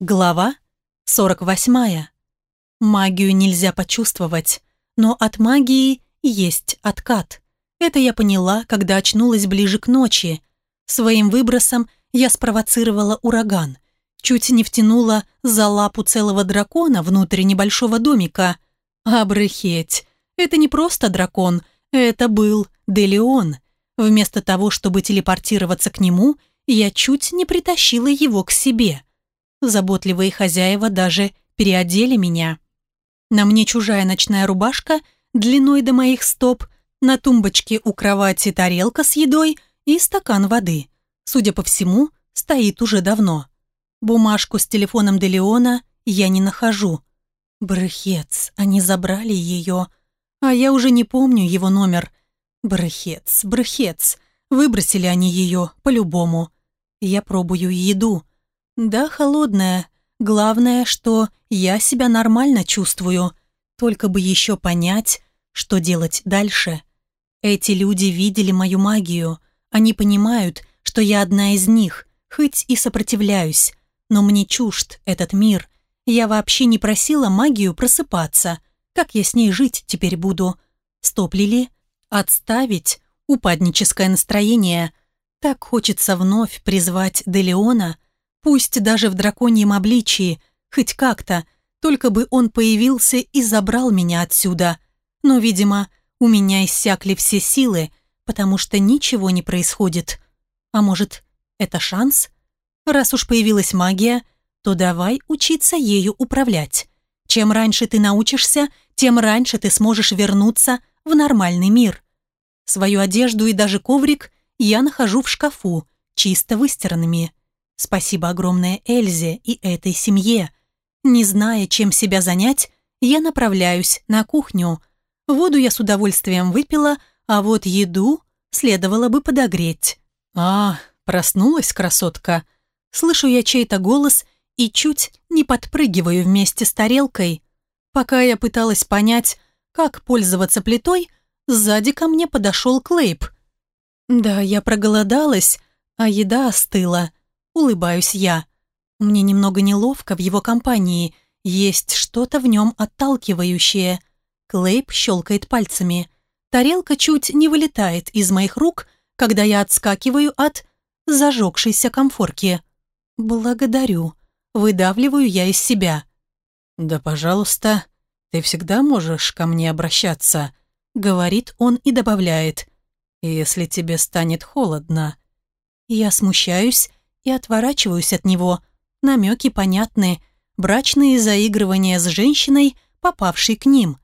Глава 48. Магию нельзя почувствовать, но от магии есть откат. Это я поняла, когда очнулась ближе к ночи. Своим выбросом я спровоцировала ураган. Чуть не втянула за лапу целого дракона внутрь небольшого домика. Обрыхеть. Это не просто дракон, это был Делион. Вместо того, чтобы телепортироваться к нему, я чуть не притащила его к себе заботливые хозяева даже переодели меня. На мне чужая ночная рубашка длиной до моих стоп, на тумбочке у кровати тарелка с едой и стакан воды. Судя по всему, стоит уже давно. Бумажку с телефоном Делеона я не нахожу. Брыхец, они забрали ее. А я уже не помню его номер. Брыхец, брыхец. Выбросили они ее, по-любому. Я пробую еду. Да, холодная. Главное, что я себя нормально чувствую. Только бы еще понять, что делать дальше. Эти люди видели мою магию. Они понимают, что я одна из них, хоть и сопротивляюсь. Но мне чужд этот мир. Я вообще не просила магию просыпаться. Как я с ней жить теперь буду? Стоплили? Отставить упадническое настроение. Так хочется вновь призвать Делеона – Пусть даже в драконьем обличии, хоть как-то, только бы он появился и забрал меня отсюда. Но, видимо, у меня иссякли все силы, потому что ничего не происходит. А может, это шанс? Раз уж появилась магия, то давай учиться ею управлять. Чем раньше ты научишься, тем раньше ты сможешь вернуться в нормальный мир. Свою одежду и даже коврик я нахожу в шкафу, чисто выстиранными. Спасибо огромное Эльзе и этой семье. Не зная, чем себя занять, я направляюсь на кухню. Воду я с удовольствием выпила, а вот еду следовало бы подогреть. А, проснулась красотка. Слышу я чей-то голос и чуть не подпрыгиваю вместе с тарелкой. Пока я пыталась понять, как пользоваться плитой, сзади ко мне подошел клейб. Да, я проголодалась, а еда остыла. Улыбаюсь я. Мне немного неловко в его компании. Есть что-то в нем отталкивающее. Клейп щелкает пальцами. Тарелка чуть не вылетает из моих рук, когда я отскакиваю от зажегшейся комфорки. «Благодарю. Выдавливаю я из себя». «Да, пожалуйста. Ты всегда можешь ко мне обращаться», — говорит он и добавляет. «Если тебе станет холодно». Я смущаюсь, и отворачиваюсь от него. Намеки понятны. Брачные заигрывания с женщиной, попавшей к ним.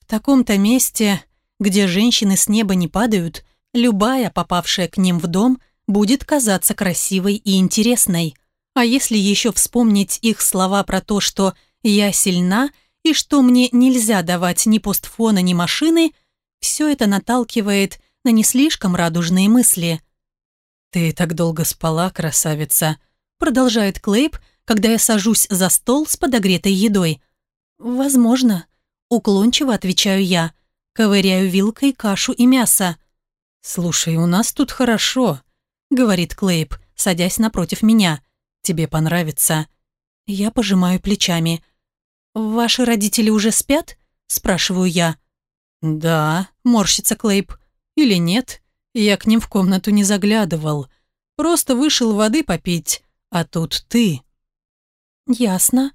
В таком-то месте, где женщины с неба не падают, любая, попавшая к ним в дом, будет казаться красивой и интересной. А если еще вспомнить их слова про то, что «я сильна» и что мне нельзя давать ни постфона, ни машины, все это наталкивает на не слишком радужные мысли. «Ты так долго спала, красавица!» Продолжает Клейб, когда я сажусь за стол с подогретой едой. «Возможно», — уклончиво отвечаю я, ковыряю вилкой кашу и мясо. «Слушай, у нас тут хорошо», — говорит Клейб, садясь напротив меня. «Тебе понравится». Я пожимаю плечами. «Ваши родители уже спят?» – спрашиваю я. «Да», – морщится Клейб. «Или нет?» Я к ним в комнату не заглядывал. Просто вышел воды попить, а тут ты». «Ясно».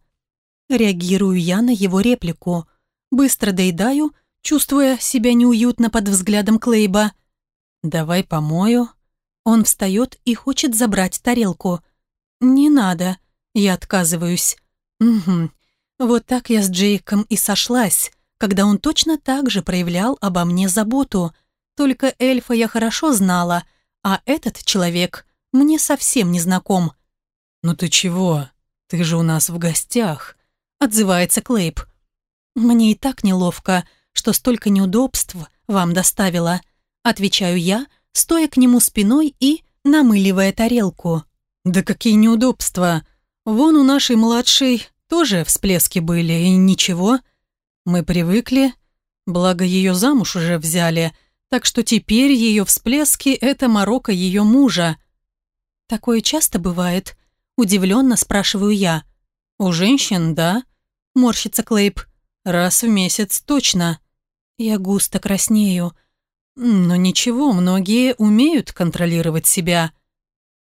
Реагирую я на его реплику. Быстро доедаю, чувствуя себя неуютно под взглядом Клейба. «Давай помою». Он встает и хочет забрать тарелку. «Не надо». Я отказываюсь. «Угу. Вот так я с Джейком и сошлась, когда он точно так же проявлял обо мне заботу – только эльфа я хорошо знала, а этот человек мне совсем не знаком. «Ну ты чего? Ты же у нас в гостях», — отзывается Клейб. «Мне и так неловко, что столько неудобств вам доставило», — отвечаю я, стоя к нему спиной и намыливая тарелку. «Да какие неудобства! Вон у нашей младшей тоже всплески были, и ничего. Мы привыкли, благо ее замуж уже взяли», — так что теперь ее всплески — это морока ее мужа. Такое часто бывает? Удивленно спрашиваю я. У женщин, да? Морщится Клейб. Раз в месяц точно. Я густо краснею. Но ничего, многие умеют контролировать себя.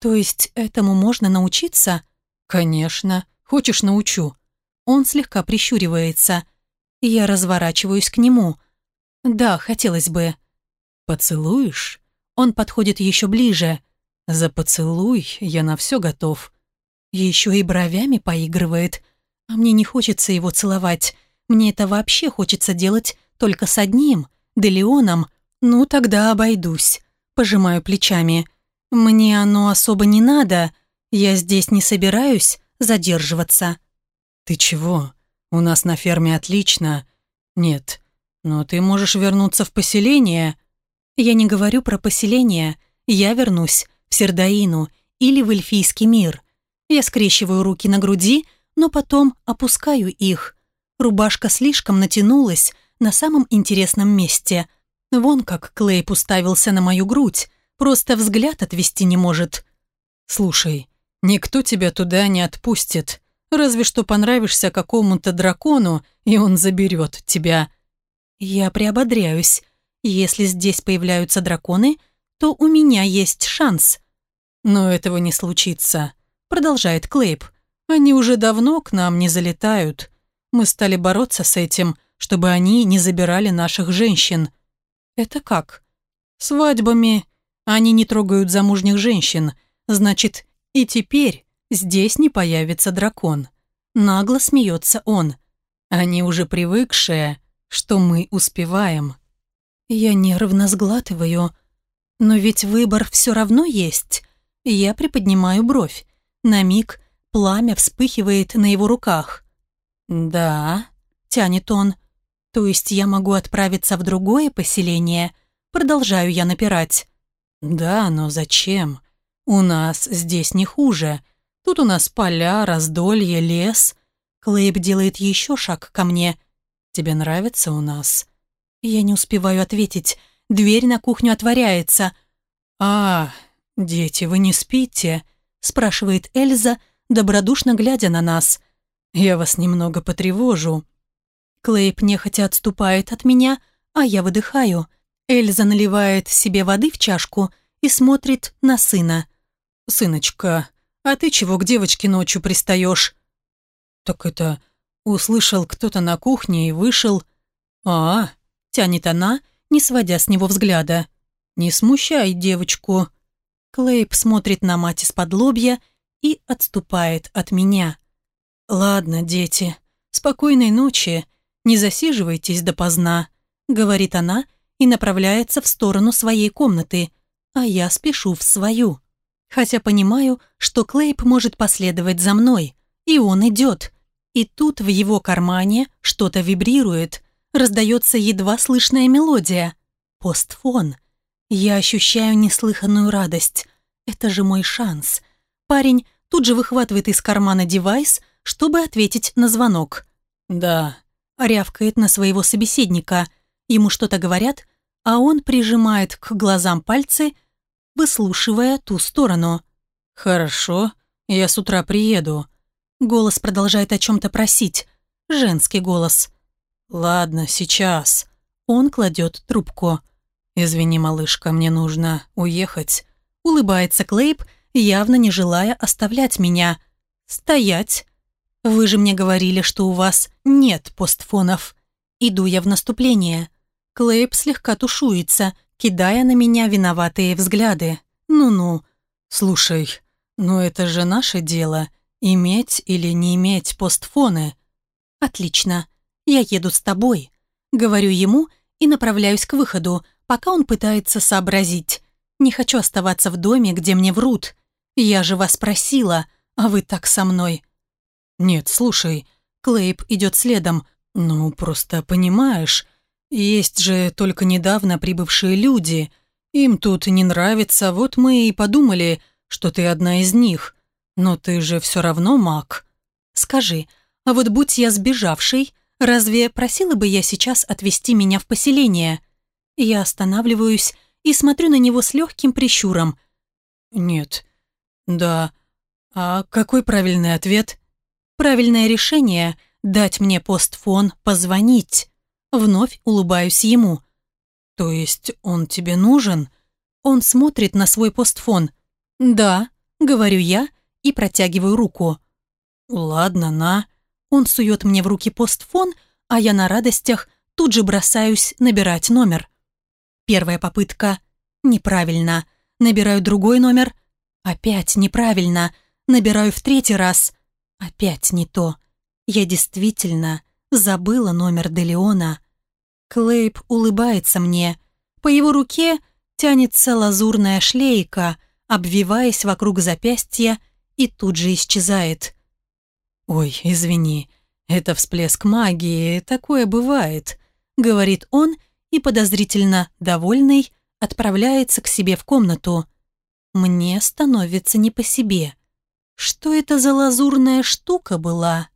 То есть этому можно научиться? Конечно. Хочешь, научу. Он слегка прищуривается. Я разворачиваюсь к нему. Да, хотелось бы. «Поцелуешь?» Он подходит еще ближе. «За поцелуй я на все готов». Еще и бровями поигрывает. А мне не хочется его целовать. Мне это вообще хочется делать только с одним, Делеоном. Ну, тогда обойдусь. Пожимаю плечами. Мне оно особо не надо. Я здесь не собираюсь задерживаться. Ты чего? У нас на ферме отлично. Нет, но ты можешь вернуться в поселение. Я не говорю про поселение. Я вернусь в Сердаину или в эльфийский мир. Я скрещиваю руки на груди, но потом опускаю их. Рубашка слишком натянулась на самом интересном месте. Вон как Клейп уставился на мою грудь, просто взгляд отвести не может. «Слушай, никто тебя туда не отпустит, разве что понравишься какому-то дракону, и он заберет тебя». Я приободряюсь. Если здесь появляются драконы, то у меня есть шанс». «Но этого не случится», — продолжает Клейб. «Они уже давно к нам не залетают. Мы стали бороться с этим, чтобы они не забирали наших женщин». «Это как?» «Свадьбами. Они не трогают замужних женщин. Значит, и теперь здесь не появится дракон». Нагло смеется он. «Они уже привыкшие, что мы успеваем». Я нервно сглатываю. Но ведь выбор все равно есть. Я приподнимаю бровь. На миг пламя вспыхивает на его руках. «Да», — тянет он. «То есть я могу отправиться в другое поселение?» Продолжаю я напирать. «Да, но зачем? У нас здесь не хуже. Тут у нас поля, раздолье, лес». Клейб делает еще шаг ко мне. «Тебе нравится у нас?» Я не успеваю ответить. Дверь на кухню отворяется. «А, дети, вы не спите?» – спрашивает Эльза, добродушно глядя на нас. «Я вас немного потревожу». Клейп нехотя отступает от меня, а я выдыхаю. Эльза наливает себе воды в чашку и смотрит на сына. «Сыночка, а ты чего к девочке ночью пристаешь?» «Так это...» Услышал кто-то на кухне и вышел. «А, тянет она, не сводя с него взгляда. «Не смущай девочку!» Клейб смотрит на мать из-под лобья и отступает от меня. «Ладно, дети, спокойной ночи, не засиживайтесь допоздна», говорит она и направляется в сторону своей комнаты, а я спешу в свою. Хотя понимаю, что Клейб может последовать за мной, и он идет. И тут в его кармане что-то вибрирует – раздается едва слышная мелодия. Постфон. Я ощущаю неслыханную радость. Это же мой шанс. Парень тут же выхватывает из кармана девайс, чтобы ответить на звонок. «Да», — рявкает на своего собеседника. Ему что-то говорят, а он прижимает к глазам пальцы, выслушивая ту сторону. «Хорошо, я с утра приеду». Голос продолжает о чем-то просить. Женский голос. «Голос». «Ладно, сейчас». Он кладет трубку. «Извини, малышка, мне нужно уехать». Улыбается Клейб, явно не желая оставлять меня. «Стоять! Вы же мне говорили, что у вас нет постфонов. Иду я в наступление». Клейб слегка тушуется, кидая на меня виноватые взгляды. «Ну-ну». «Слушай, но это же наше дело, иметь или не иметь постфоны». «Отлично я еду с тобой», — говорю ему и направляюсь к выходу, пока он пытается сообразить. «Не хочу оставаться в доме, где мне врут. Я же вас просила, а вы так со мной». «Нет, слушай», — Клейб идет следом. «Ну, просто понимаешь, есть же только недавно прибывшие люди. Им тут не нравится, вот мы и подумали, что ты одна из них. Но ты же все равно маг». «Скажи, а вот будь я сбежавшей, Разве просила бы я сейчас отвезти меня в поселение? Я останавливаюсь и смотрю на него с легким прищуром. Нет. Да. А какой правильный ответ? Правильное решение — дать мне постфон позвонить. Вновь улыбаюсь ему. То есть он тебе нужен? Он смотрит на свой постфон. Да, говорю я и протягиваю руку. Ладно, на. Он сует мне в руки постфон, а я на радостях тут же бросаюсь набирать номер. Первая попытка – неправильно. Набираю другой номер – опять неправильно. Набираю в третий раз – опять не то. Я действительно забыла номер Делеона. Клейб улыбается мне. По его руке тянется лазурная шлейка, обвиваясь вокруг запястья и тут же исчезает – «Ой, извини, это всплеск магии, такое бывает», — говорит он и, подозрительно довольный, отправляется к себе в комнату. Мне становится не по себе. Что это за лазурная штука была?